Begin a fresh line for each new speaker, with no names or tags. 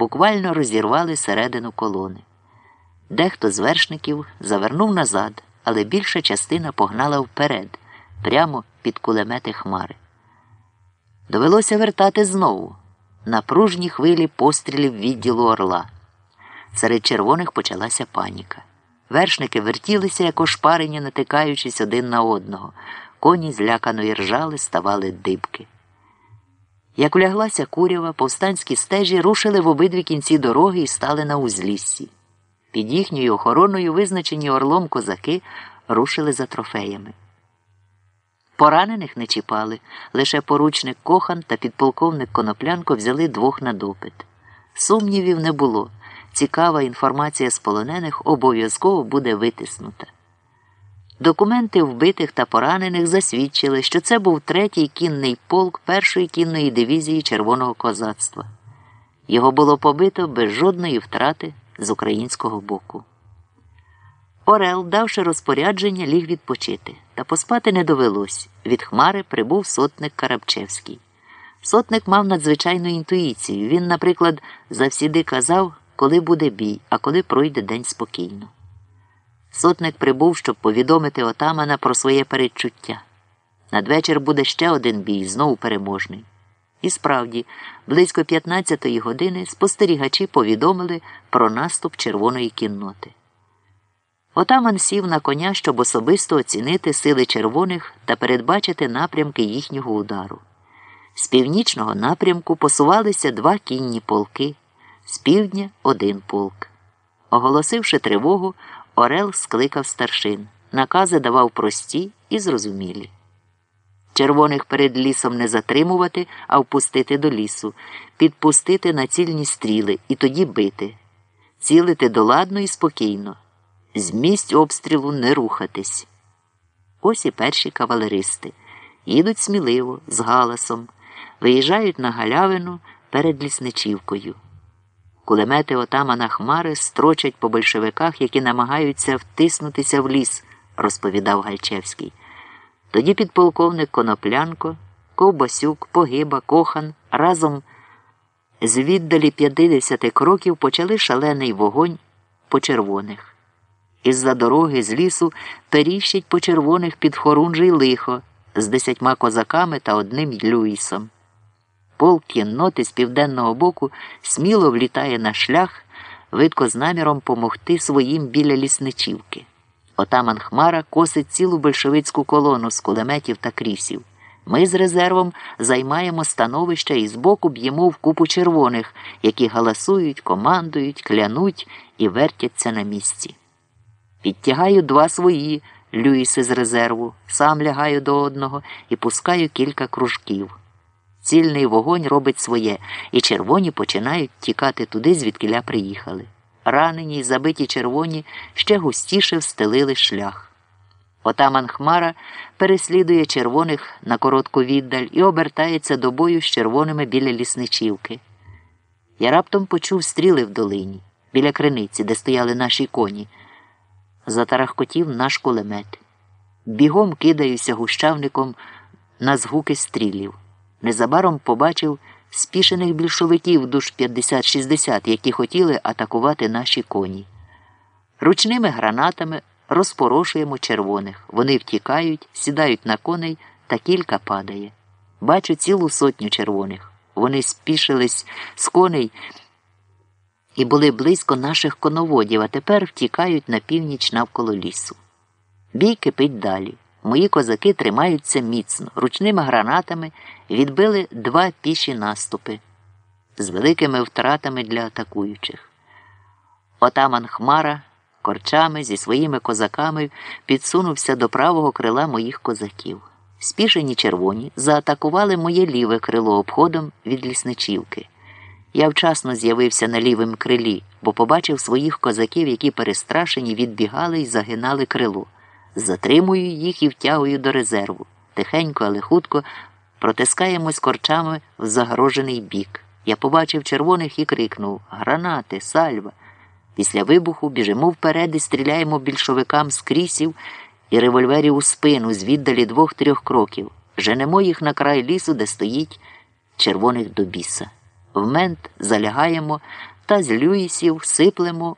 буквально розірвали середину колони. Дехто з вершників завернув назад, але більша частина погнала вперед, прямо під кулемети хмари. Довелося вертати знову на пружній хвилі пострілів відділу орла. Серед червоних почалася паніка. Вершники вертілися, як ошпарені, натикаючись один на одного. Коні злякано іржали, ставали дибки. Як уляглася курява, повстанські стежі рушили в обидві кінці дороги і стали на узліссі. Під їхньою охороною визначені орлом козаки рушили за трофеями. Поранених не чіпали, лише поручник Кохан та підполковник Коноплянко взяли двох на допит. Сумнівів не було. Цікава інформація з полонених обов'язково буде витиснута. Документи вбитих та поранених засвідчили, що це був третій кінний полк першої кінної дивізії Червоного козацтва. Його було побито без жодної втрати з українського боку. Орел, давши розпорядження, ліг відпочити, та поспати не довелось. Від Хмари прибув сотник Карабчевський. Сотник мав надзвичайну інтуїцію. Він, наприклад, завсіди казав, коли буде бій, а коли пройде день спокійно. Сотник прибув, щоб повідомити отамана про своє передчуття. Надвечір буде ще один бій, знову переможний. І справді, близько 15-ї години спостерігачі повідомили про наступ червоної кінноти. Отаман сів на коня, щоб особисто оцінити сили червоних та передбачити напрямки їхнього удару. З північного напрямку посувалися два кінні полки, з півдня один полк. Оголосивши тривогу, Орел скликав старшин, накази давав прості і зрозумілі. Червоних перед лісом не затримувати, а впустити до лісу, підпустити на цільні стріли і тоді бити, цілити доладно і спокійно, з місць обстрілу не рухатись. Ось і перші кавалеристи. Їдуть сміливо, з галасом, виїжджають на галявину перед лісничівкою. Кулемети отамана Хмари строчать по большевиках, які намагаються втиснутися в ліс, розповідав Гальчевський. Тоді підполковник Коноплянко, Ковбасюк, Погиба, Кохан разом з віддалі 50 кроків почали шалений вогонь по червоних. Із-за дороги з лісу періщить по червоних під хорунжий лихо з десятьма козаками та одним Люїсом. Полк кінноти з південного боку сміло влітає на шлях, видко з наміром помогти своїм біля лісничівки. Отаман Хмара косить цілу большевицьку колону з кулеметів та крісів. Ми з резервом займаємо становище і збоку б'ємо в купу червоних, які галасують, командують, клянуть і вертяться на місці. Підтягаю два свої люїси з резерву, сам лягаю до одного і пускаю кілька кружків. Цільний вогонь робить своє, і червоні починають тікати туди, звідкиля приїхали. Ранені й забиті червоні ще густіше встелили шлях. Отаман Хмара переслідує червоних на коротку віддаль і обертається до бою з червоними біля лісничівки. Я раптом почув стріли в долині, біля криниці, де стояли наші коні. Затарахкотів наш кулемет. Бігом кидаюся гущавником на згуки стрілів. Незабаром побачив спішених більшовиків душ 50-60, які хотіли атакувати наші коні. Ручними гранатами розпорошуємо червоних. Вони втікають, сідають на коней та кілька падає. Бачу цілу сотню червоних. Вони спішились з коней і були близько наших коноводів, а тепер втікають на північ навколо лісу. Бій кипить далі. Мої козаки тримаються міцно, ручними гранатами відбили два піші наступи з великими втратами для атакуючих. Отаман Хмара корчами зі своїми козаками підсунувся до правого крила моїх козаків. Спішені червоні заатакували моє ліве крило обходом від лісничівки. Я вчасно з'явився на лівому крилі, бо побачив своїх козаків, які перестрашені відбігали і загинали крило. Затримую їх і втягую до резерву. Тихенько, але хутко протискаємось корчами в загорожений бік. Я побачив червоних і крикнув Гранати, сальва. Після вибуху біжимо вперед і стріляємо більшовикам з крісів і револьверів у спину з віддалі двох-трьох кроків. Женемо їх на край лісу, де стоїть червоних до біса. В мент залягаємо та з люїсів сиплемо